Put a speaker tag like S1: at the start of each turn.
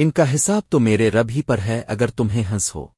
S1: ان کا حساب تو میرے رب ہی پر ہے اگر تمہیں ہنس ہو۔